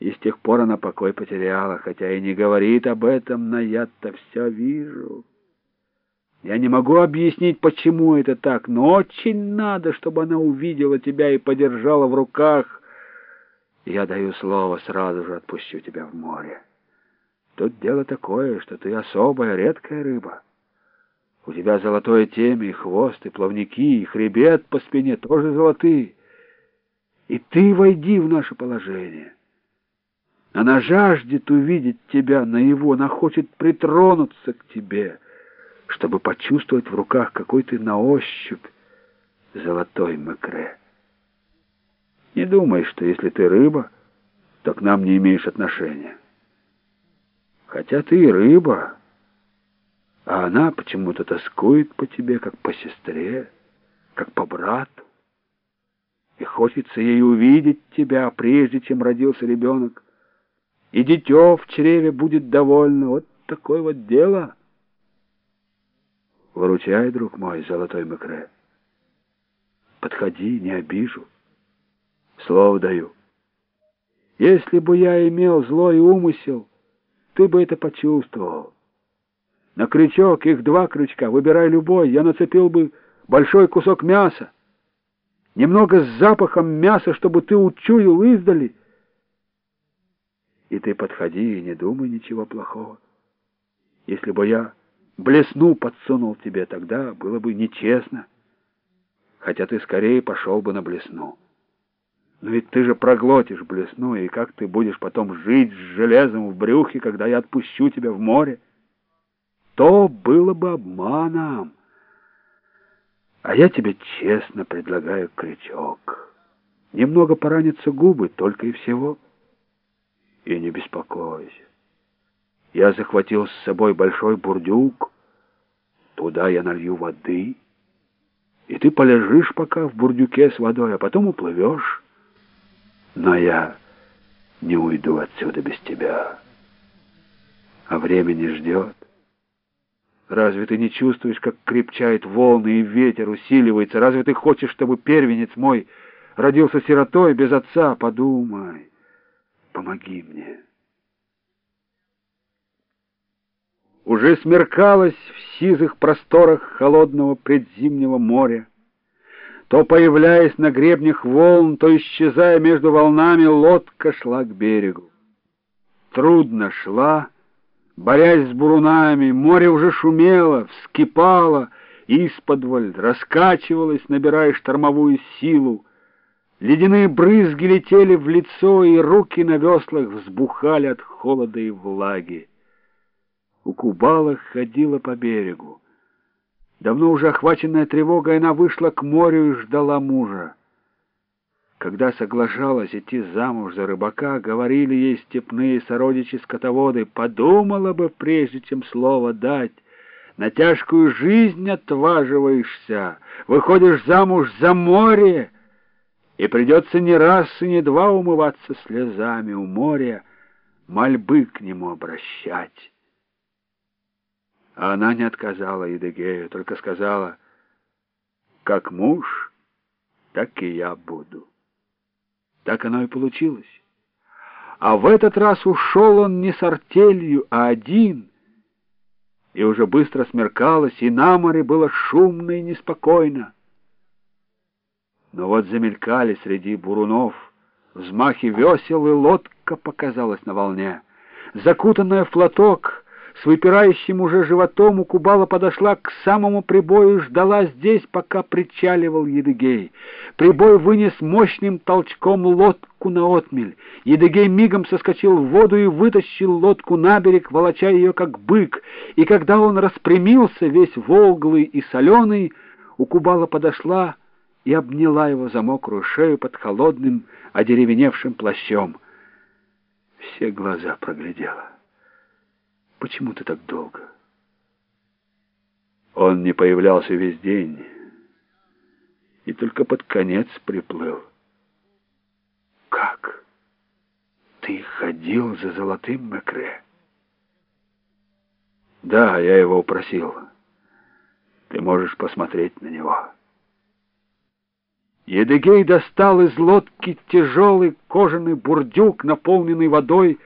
И с тех пор она покой потеряла, хотя и не говорит об этом, но я-то все вижу. Я не могу объяснить, почему это так, но очень надо, чтобы она увидела тебя и подержала в руках. Я даю слово, сразу же отпущу тебя в море. Тут дело такое, что ты особая, редкая рыба. У тебя золотое темя, и хвост, и плавники, и хребет по спине тоже золотые. И ты войди в наше положение. Она жаждет увидеть тебя на его, она хочет притронуться к тебе, чтобы почувствовать в руках какой ты на ощупь золотой мекре. Не думай, что если ты рыба, то к нам не имеешь отношения. Хотя ты и рыба, а она почему-то тоскует по тебе, как по сестре, как по брату. И хочется ей увидеть тебя, прежде чем родился ребенок и дитё в чреве будет довольно. Вот такое вот дело. Выручай, друг мой, золотой мекре. Подходи, не обижу. Слово даю. Если бы я имел злой умысел, ты бы это почувствовал. На крючок, их два крючка, выбирай любой, я нацепил бы большой кусок мяса. Немного с запахом мяса, чтобы ты учуял издали — и ты подходи и не думай ничего плохого. Если бы я блесну подсунул тебе, тогда было бы нечестно, хотя ты скорее пошел бы на блесну. Но ведь ты же проглотишь блесну, и как ты будешь потом жить с железом в брюхе, когда я отпущу тебя в море? То было бы обманом. А я тебе честно предлагаю крючок. Немного поранятся губы, только и всего — и не беспокойся. Я захватил с собой большой бурдюк, туда я налью воды, и ты полежишь пока в бурдюке с водой, а потом уплывешь. Но я не уйду отсюда без тебя. А время не ждет. Разве ты не чувствуешь, как крепчает волны и ветер усиливается? Разве ты хочешь, чтобы первенец мой родился сиротой без отца? Подумай помоги мне. Уже смеркалось в сизых просторах холодного предзимнего моря. То, появляясь на гребнях волн, то, исчезая между волнами, лодка шла к берегу. Трудно шла, борясь с бурунами, море уже шумело, вскипало, исподволь раскачивалось, набирая штормовую силу, Ледяные брызги летели в лицо, и руки на веслах взбухали от холода и влаги. У Кубала ходила по берегу. Давно уже охваченная тревогой, она вышла к морю и ждала мужа. Когда соглашалась идти замуж за рыбака, говорили ей степные сородичи-скотоводы, подумала бы, прежде чем слово дать, на тяжкую жизнь отваживаешься, выходишь замуж за море, и придется не раз и не два умываться слезами у моря, мольбы к нему обращать. А она не отказала Едыгею, только сказала, как муж, так и я буду. Так оно и получилось. А в этот раз ушел он не с артелью, а один, и уже быстро смеркалось, и на море было шумно и неспокойно. Но вот замелькали среди бурунов взмахи весел, и лодка показалась на волне. Закутанная в платок, с выпирающим уже животом, у Кубала подошла к самому прибою и ждала здесь, пока причаливал Едыгей. Прибой вынес мощным толчком лодку на отмель. Едыгей мигом соскочил в воду и вытащил лодку на берег, волоча ее как бык. И когда он распрямился, весь волглый и соленый, у Кубала подошла и обняла его за мокрую шею под холодным, одеревеневшим плащом. Все глаза проглядела. «Почему ты так долго?» Он не появлялся весь день и только под конец приплыл. «Как? Ты ходил за золотым Мекре?» «Да, я его упросил. Ты можешь посмотреть на него». Едыгей достал из лодки тяжелый кожаный бурдюк, наполненный водой,